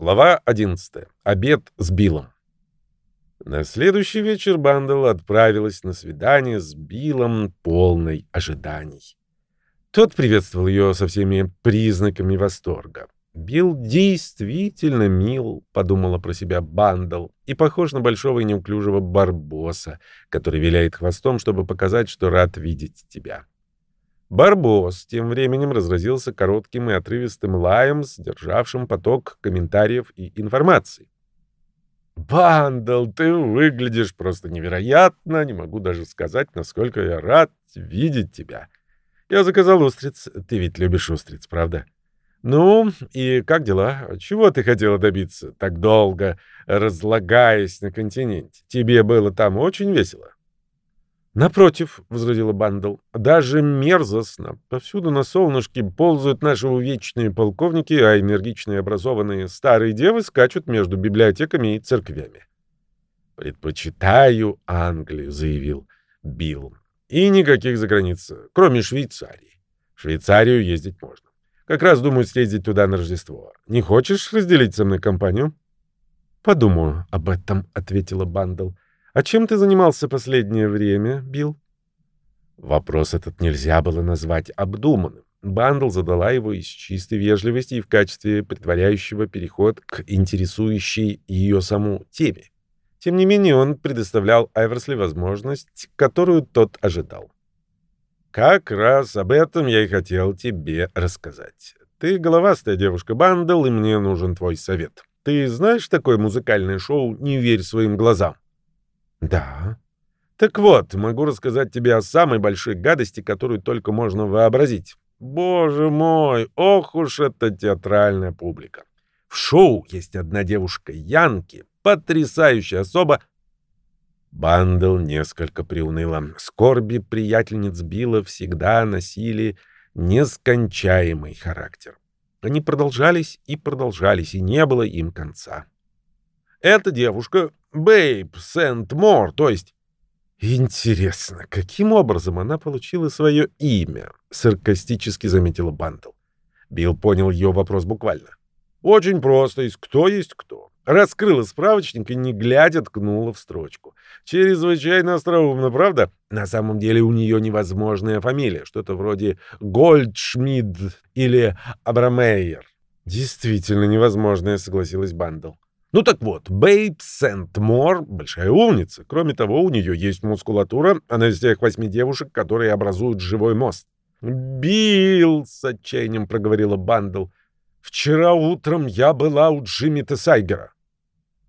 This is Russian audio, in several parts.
Глава 11. Обед с Биллом. На следующий вечер Бандл отправилась на свидание с Биллом полной ожиданий. Тот приветствовал ее со всеми признаками восторга. Билл действительно мил, подумала про себя Бандл, и похож на большого и неуклюжего барбоса, который виляет хвостом, чтобы показать, что рад видеть тебя. Барбос тем временем разразился коротким и отрывистым лаем, содержавшим поток комментариев и информации. «Бандл, ты выглядишь просто невероятно, не могу даже сказать, насколько я рад видеть тебя. Я заказал устриц, ты ведь любишь устриц, правда?» «Ну, и как дела? Чего ты хотела добиться, так долго разлагаясь на континенте? Тебе было там очень весело?» «Напротив», — возразила Бандл, — «даже мерзостно. Повсюду на солнышке ползают наши увечные полковники, а энергичные образованные старые девы скачут между библиотеками и церквями». «Предпочитаю Англию», — заявил Билл. «И никаких заграниц, кроме Швейцарии. В Швейцарию ездить можно. Как раз думаю съездить туда на Рождество. Не хочешь разделить со мной компанию?» «Подумаю об этом», — ответила Бандл. А чем ты занимался последнее время, Билл? Вопрос этот нельзя было назвать обдуманным. Бандл задала его из чистой вежливости и в качестве предваряющего переход к интересующей ее саму теме. Тем не менее, он предоставлял Айверсли возможность, которую тот ожидал. «Как раз об этом я и хотел тебе рассказать. Ты головастая девушка Бандл, и мне нужен твой совет. Ты знаешь такое музыкальное шоу «Не верь своим глазам»?» Да. Так вот, могу рассказать тебе о самой большой гадости, которую только можно вообразить. Боже мой, ох уж эта театральная публика. В шоу есть одна девушка Янки, потрясающая особа. Бандл несколько приуныла. Скорби приятельниц Билла всегда носили нескончаемый характер. Они продолжались и продолжались, и не было им конца. Эта девушка Бейб Сент-Мор, то есть... Интересно, каким образом она получила свое имя? Саркастически заметила Бандл. Билл понял ее вопрос буквально. Очень просто, из кто есть кто. Раскрыла справочник и, не глядя, ткнула в строчку. Чрезвычайно остроумно, правда? На самом деле у нее невозможная фамилия, что-то вроде Гольдшмид или Абрамейер. Действительно невозможная, согласилась Бандл. Ну так вот, Бейб Сент-Мор — большая умница. Кроме того, у нее есть мускулатура. Она из тех восьми девушек, которые образуют живой мост. «Билл!» — с отчаянием проговорила Бандл. «Вчера утром я была у Джимми Тесайгера».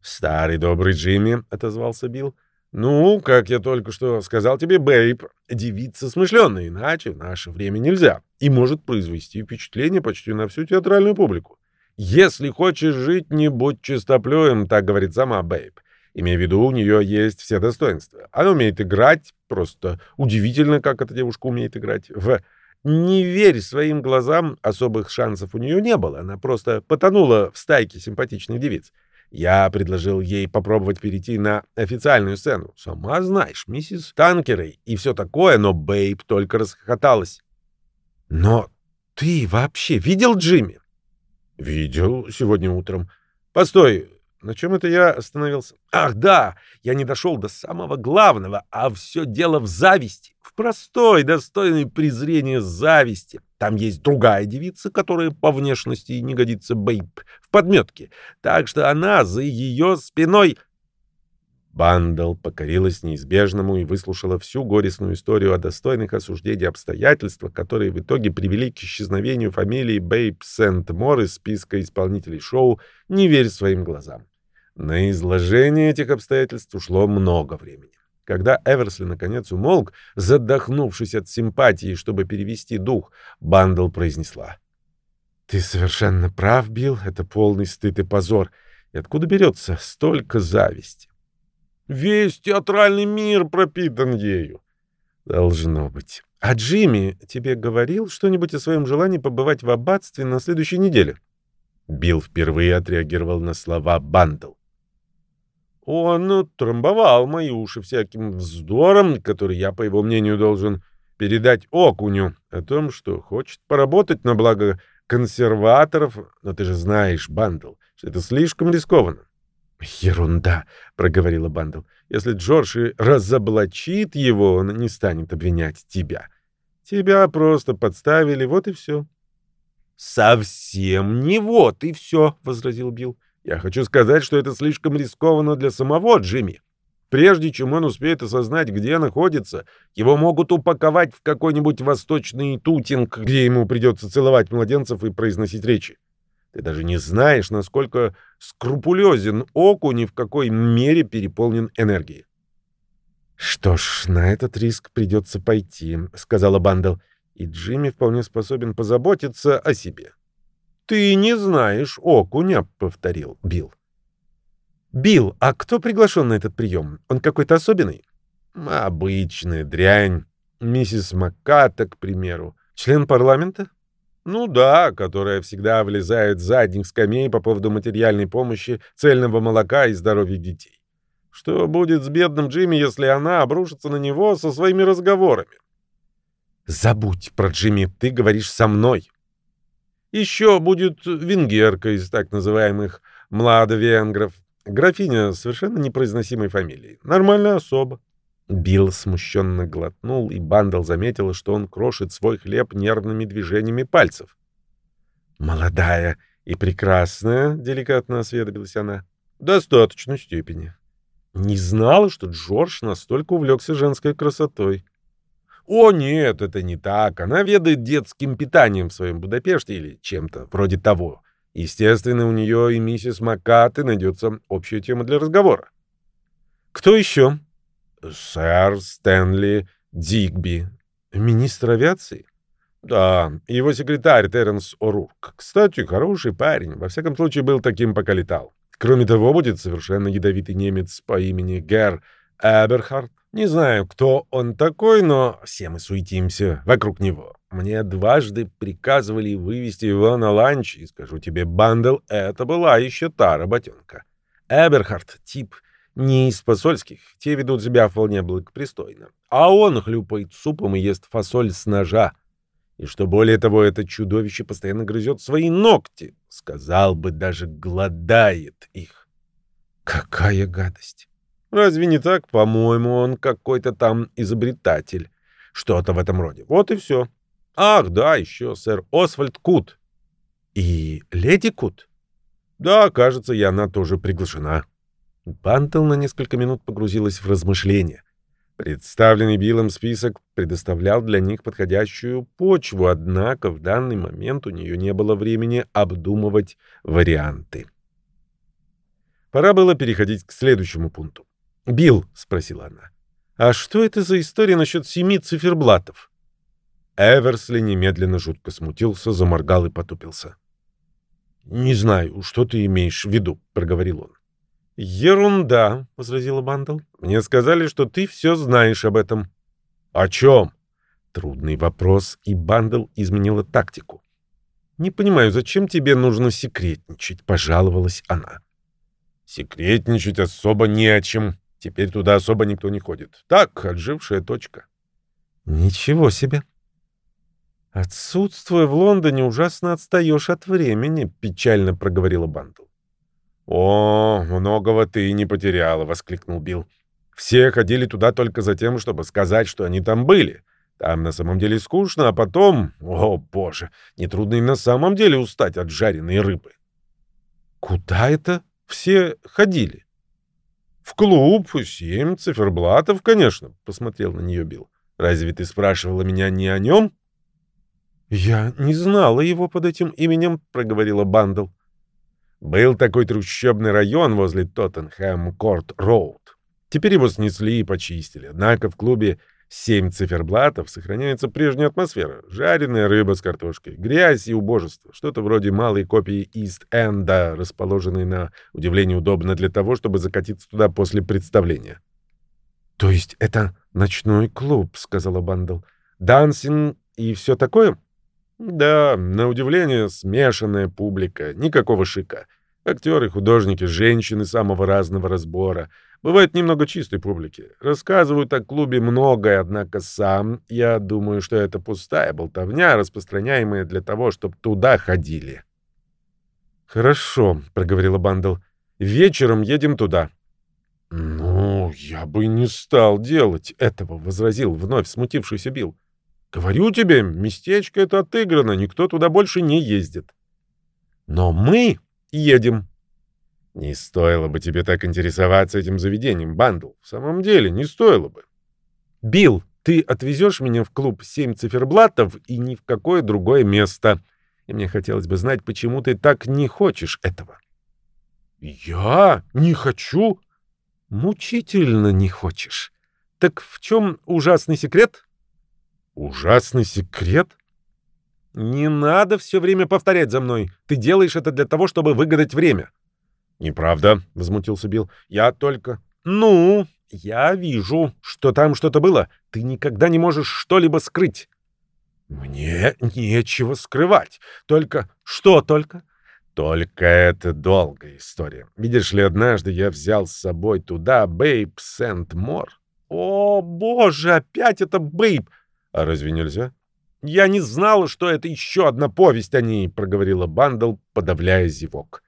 «Старый добрый Джимми», — отозвался Билл. «Ну, как я только что сказал тебе, Бейб, девица смышленная, иначе в наше время нельзя, и может произвести впечатление почти на всю театральную публику. «Если хочешь жить, не будь чистоплюем», — так говорит сама Бэйб. Имея в виду, у нее есть все достоинства. Она умеет играть, просто удивительно, как эта девушка умеет играть. В «Не верь своим глазам», особых шансов у нее не было. Она просто потонула в стайке симпатичных девиц. Я предложил ей попробовать перейти на официальную сцену. Сама знаешь, миссис Танкерой и все такое, но Бэйб только расхохоталась. «Но ты вообще видел Джимми?» Видел сегодня утром. Постой, на чем это я остановился? Ах, да, я не дошел до самого главного, а все дело в зависти. В простой, достойной презрения зависти. Там есть другая девица, которая по внешности не годится Бейб в подметке. Так что она за ее спиной... Бандл покорилась неизбежному и выслушала всю горестную историю о достойных осуждения обстоятельствах, которые в итоге привели к исчезновению фамилии Бейб Сент-Мор из списка исполнителей шоу «Не верь своим глазам». На изложение этих обстоятельств ушло много времени. Когда Эверсли наконец умолк, задохнувшись от симпатии, чтобы перевести дух, Бандл произнесла. «Ты совершенно прав, Билл, это полный стыд и позор. И откуда берется столько зависти?» Весь театральный мир пропитан ею. Должно быть. А Джимми тебе говорил что-нибудь о своем желании побывать в аббатстве на следующей неделе? Билл впервые отреагировал на слова Бандл. Он трамбовал мои уши всяким вздором, который я, по его мнению, должен передать окуню, о том, что хочет поработать на благо консерваторов, но ты же знаешь, Бандл, что это слишком рискованно. «Ерунда», — проговорила Бандл. «Если Джордж разоблачит его, он не станет обвинять тебя. Тебя просто подставили, вот и все». «Совсем не вот и все», — возразил Билл. «Я хочу сказать, что это слишком рискованно для самого Джимми. Прежде чем он успеет осознать, где находится, его могут упаковать в какой-нибудь восточный тутинг, где ему придется целовать младенцев и произносить речи. Ты даже не знаешь, насколько скрупулезен окунь и в какой мере переполнен энергией. «Что ж, на этот риск придется пойти», — сказала Бандл, «и Джимми вполне способен позаботиться о себе». «Ты не знаешь окуня», — повторил Билл. «Билл, а кто приглашен на этот прием? Он какой-то особенный?» «Обычная дрянь. Миссис Макката, к примеру. Член парламента?» «Ну да, которая всегда влезает с задних скамей по поводу материальной помощи, цельного молока и здоровья детей. Что будет с бедным Джимми, если она обрушится на него со своими разговорами?» «Забудь про Джимми, ты говоришь со мной». «Еще будет венгерка из так называемых младовенгров. Графиня совершенно непроизносимой фамилии. Нормальная особа. Билл смущенно глотнул, и Бандл заметила, что он крошит свой хлеб нервными движениями пальцев. «Молодая и прекрасная», — деликатно осведомилась она. «В достаточной степени». Не знала, что Джордж настолько увлекся женской красотой. «О, нет, это не так. Она ведает детским питанием в своем Будапеште или чем-то вроде того. Естественно, у нее и миссис Маккаты найдется общая тема для разговора. Кто еще? Сэр Стэнли Дигби. Министр авиации? Да, его секретарь Терренс О'Рурк. Кстати, хороший парень. Во всяком случае, был таким, пока летал. Кроме того, будет совершенно ядовитый немец по имени Гер Эберхард. Не знаю, кто он такой, но все мы суетимся вокруг него. Мне дважды приказывали вывести его на ланч, и скажу тебе, Бандл, это была еще та работенка. Эберхард — тип не из посольских, те ведут себя вполне благопристойно. А он хлюпает супом и ест фасоль с ножа. И что более того, это чудовище постоянно грызет свои ногти. Сказал бы, даже глодает их. Какая гадость! Разве не так? По-моему, он какой-то там изобретатель. Что-то в этом роде. Вот и все. Ах, да, еще сэр Освальд Кут. И леди Кут? Да, кажется, и она тоже приглашена. Бантл на несколько минут погрузилась в размышления. Представленный Биллом список предоставлял для них подходящую почву, однако в данный момент у нее не было времени обдумывать варианты. Пора было переходить к следующему пункту. «Билл», — спросила она, — «а что это за история насчет семи циферблатов?» Эверсли немедленно жутко смутился, заморгал и потупился. «Не знаю, что ты имеешь в виду», — проговорил он. «Ерунда», — возразила Бандл. «Мне сказали, что ты все знаешь об этом». «О чем?» Трудный вопрос, и Бандл изменила тактику. «Не понимаю, зачем тебе нужно секретничать?» — пожаловалась она. «Секретничать особо не о чем. Теперь туда особо никто не ходит. Так, отжившая точка». «Ничего себе!» «Отсутствуя в Лондоне, ужасно отстаешь от времени», — печально проговорила Бандл. «О, многого ты не потеряла», — воскликнул Билл. «Все ходили туда только за тем, чтобы сказать, что они там были. Там на самом деле скучно, а потом, о боже, нетрудно и на самом деле устать от жареной рыбы». «Куда это все ходили?» «В клуб, семь циферблатов, конечно», — посмотрел на нее Билл. «Разве ты спрашивала меня не о нем?» «Я не знала его под этим именем», — проговорила Бандл. «Был такой трущобный район возле Тоттенхэм-Корт-Роуд. Теперь его снесли и почистили. Однако в клубе «Семь циферблатов» сохраняется прежняя атмосфера. Жареная рыба с картошкой, грязь и убожество. Что-то вроде малой копии Ист-Энда, расположенной на удивление удобно для того, чтобы закатиться туда после представления. «То есть это ночной клуб», — сказала Бандл. «Дансинг и все такое?» Да, на удивление, смешанная публика, никакого шика. Актеры, художники, женщины самого разного разбора. Бывает немного чистой публики. Рассказывают о клубе многое, однако сам я думаю, что это пустая болтовня, распространяемая для того, чтобы туда ходили. «Хорошо», — проговорила Бандл. «Вечером едем туда». «Ну, я бы не стал делать этого», — возразил вновь смутившийся Билл. «Говорю тебе, местечко это отыграно, никто туда больше не ездит». «Но мы едем». «Не стоило бы тебе так интересоваться этим заведением, Бандл. В самом деле, не стоило бы». «Билл, ты отвезешь меня в клуб «Семь циферблатов» и ни в какое другое место. И мне хотелось бы знать, почему ты так не хочешь этого». «Я не хочу?» Мучительно не хочешь. Так в чем ужасный секрет? Ужасный секрет? Не надо все время повторять за мной. Ты делаешь это для того, чтобы выгадать время. Неправда, возмутился Билл. Я только... Ну, я вижу, что там что-то было. Ты никогда не можешь что-либо скрыть. Мне нечего скрывать. Только... Что только? Только это долгая история. Видишь ли, однажды я взял с собой туда Бейб Сент-Мор. О, боже, опять это Бейб! А разве нельзя? Я не знала, что это еще одна повесть о ней, проговорила Бандл, подавляя зевок.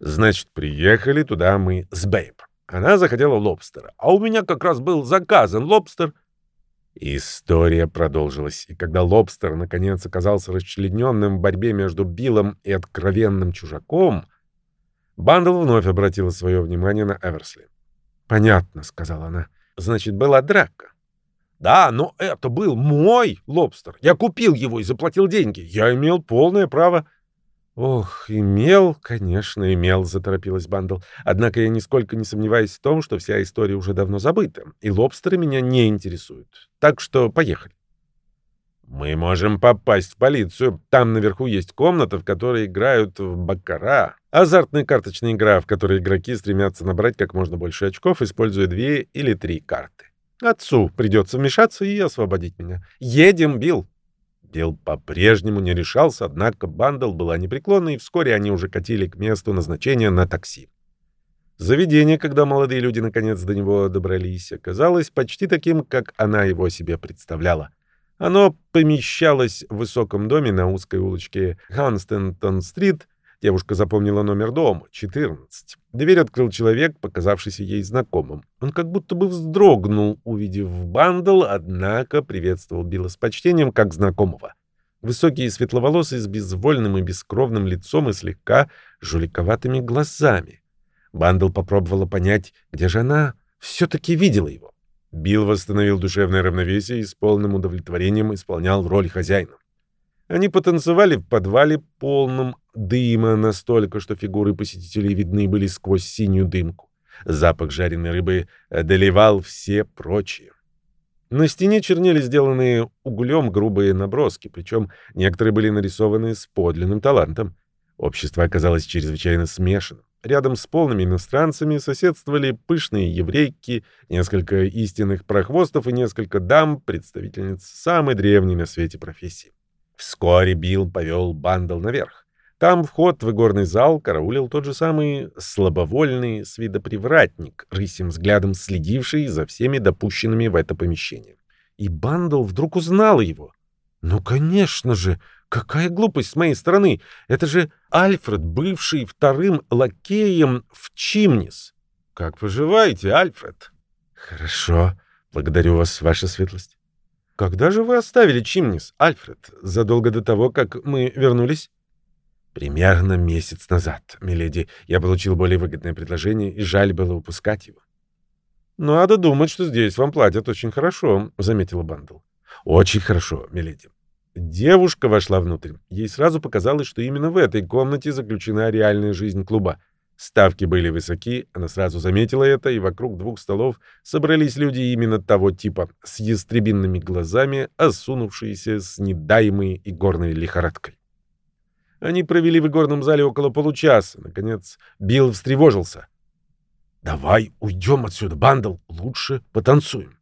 Значит, приехали туда мы с Бейб. Она захотела лобстера, а у меня как раз был заказан лобстер — История продолжилась, и когда Лобстер наконец оказался расчлененным в борьбе между Биллом и откровенным чужаком, Бандл вновь обратила свое внимание на Эверсли. «Понятно», — сказала она. «Значит, была драка». «Да, но это был мой лобстер. Я купил его и заплатил деньги. Я имел полное право...» «Ох, имел, конечно, имел», — заторопилась Бандл. «Однако я нисколько не сомневаюсь в том, что вся история уже давно забыта, и лобстеры меня не интересуют. Так что поехали». «Мы можем попасть в полицию. Там наверху есть комната, в которой играют в баккара. Азартная карточная игра, в которой игроки стремятся набрать как можно больше очков, используя две или три карты. Отцу придется вмешаться и освободить меня. Едем, Билл!» Билл по-прежнему не решался, однако Бандл была непреклонна, и вскоре они уже катили к месту назначения на такси. Заведение, когда молодые люди наконец до него добрались, оказалось почти таким, как она его себе представляла. Оно помещалось в высоком доме на узкой улочке Ханстентон-стрит, Девушка запомнила номер дома — 14. Дверь открыл человек, показавшийся ей знакомым. Он как будто бы вздрогнул, увидев Бандл, однако приветствовал Билла с почтением, как знакомого. Высокий и светловолосый, с безвольным и бескровным лицом и слегка жуликоватыми глазами. Бандл попробовала понять, где же она все-таки видела его. Билл восстановил душевное равновесие и с полным удовлетворением исполнял роль хозяина. Они потанцевали в подвале, полном дыма настолько, что фигуры посетителей видны были сквозь синюю дымку. Запах жареной рыбы одолевал все прочие. На стене чернели сделанные углем грубые наброски, причем некоторые были нарисованы с подлинным талантом. Общество оказалось чрезвычайно смешанным. Рядом с полными иностранцами соседствовали пышные еврейки, несколько истинных прохвостов и несколько дам, представительниц самой древней на свете профессии. Вскоре Билл повел бандл наверх. Там вход в игорный зал караулил тот же самый слабовольный с вида рысим взглядом следивший за всеми допущенными в это помещение. И Бандл вдруг узнал его. «Ну, конечно же! Какая глупость с моей стороны! Это же Альфред, бывший вторым лакеем в Чимнис!» «Как поживаете, Альфред?» «Хорошо. Благодарю вас, ваша светлость». «Когда же вы оставили Чимнис, Альфред? Задолго до того, как мы вернулись?» «Примерно месяц назад, миледи. Я получил более выгодное предложение, и жаль было упускать его». «Надо думать, что здесь вам платят очень хорошо», — заметила Бандл. «Очень хорошо, миледи». Девушка вошла внутрь. Ей сразу показалось, что именно в этой комнате заключена реальная жизнь клуба. Ставки были высоки, она сразу заметила это, и вокруг двух столов собрались люди именно того типа, с ястребинными глазами, осунувшиеся с недаемой и горной лихорадкой. Они провели в игорном зале около получаса. Наконец Билл встревожился. «Давай уйдем отсюда, Бандл, лучше потанцуем».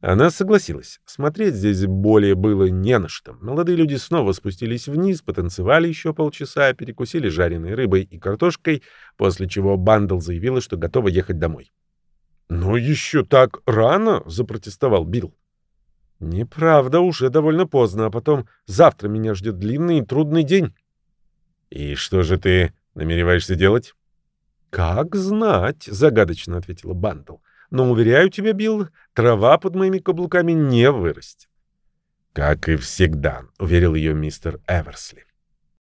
Она согласилась. Смотреть здесь более было не на что. Молодые люди снова спустились вниз, потанцевали еще полчаса, перекусили жареной рыбой и картошкой, после чего Бандл заявила, что готова ехать домой. «Но еще так рано!» — запротестовал Билл. «Неправда, уже довольно поздно, а потом завтра меня ждет длинный и трудный день». «И что же ты Намереваешься делать? Как знать, загадочно ответила Бандл. Но уверяю тебя, Билл, трава под моими каблуками не вырастет. Как и всегда, уверил ее мистер Эверсли.